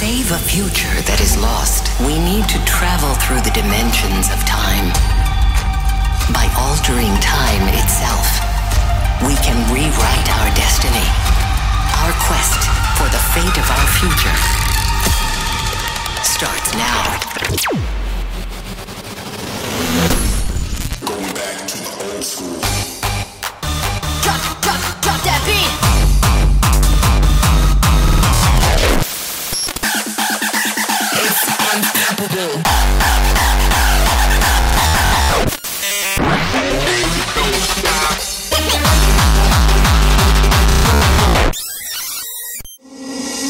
save a future that is lost, we need to travel through the dimensions of time. By altering time itself, we can rewrite our destiny. Our quest for the fate of our future starts now. Going back to the old school. Drop, drop, drop that beat. Unstoppable.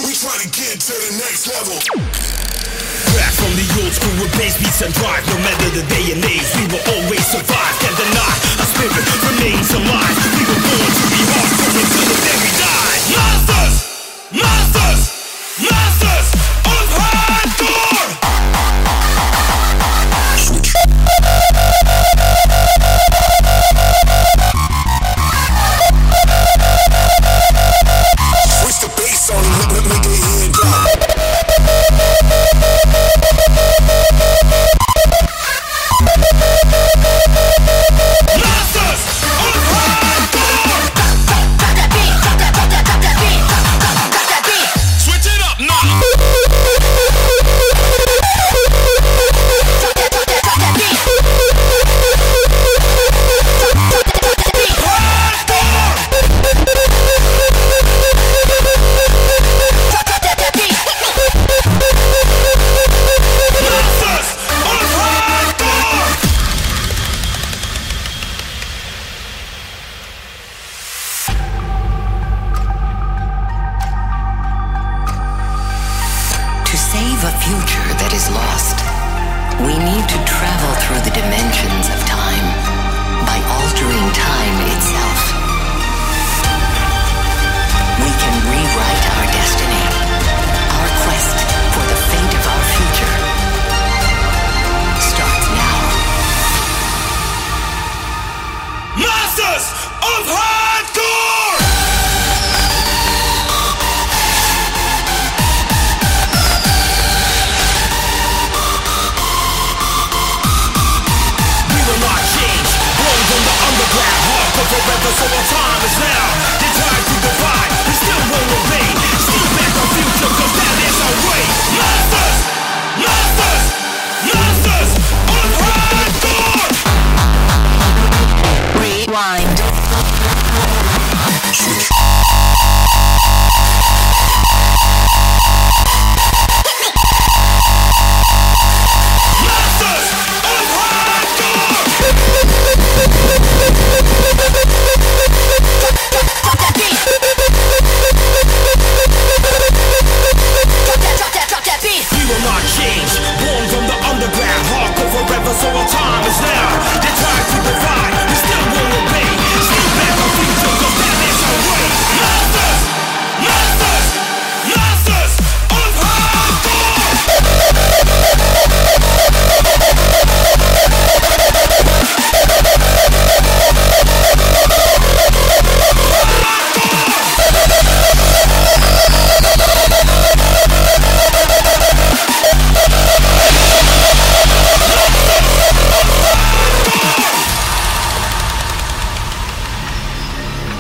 We trying to get to the next level. Back from the old school with bass beats and drive No matter the day and age, we will always survive Can't deny, our spirit remains alive Save a future that is lost, we need to travel through the dimensions of time by altering time forever, so our time is now. The time to divide,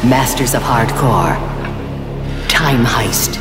Masters of Hardcore. Time Heist.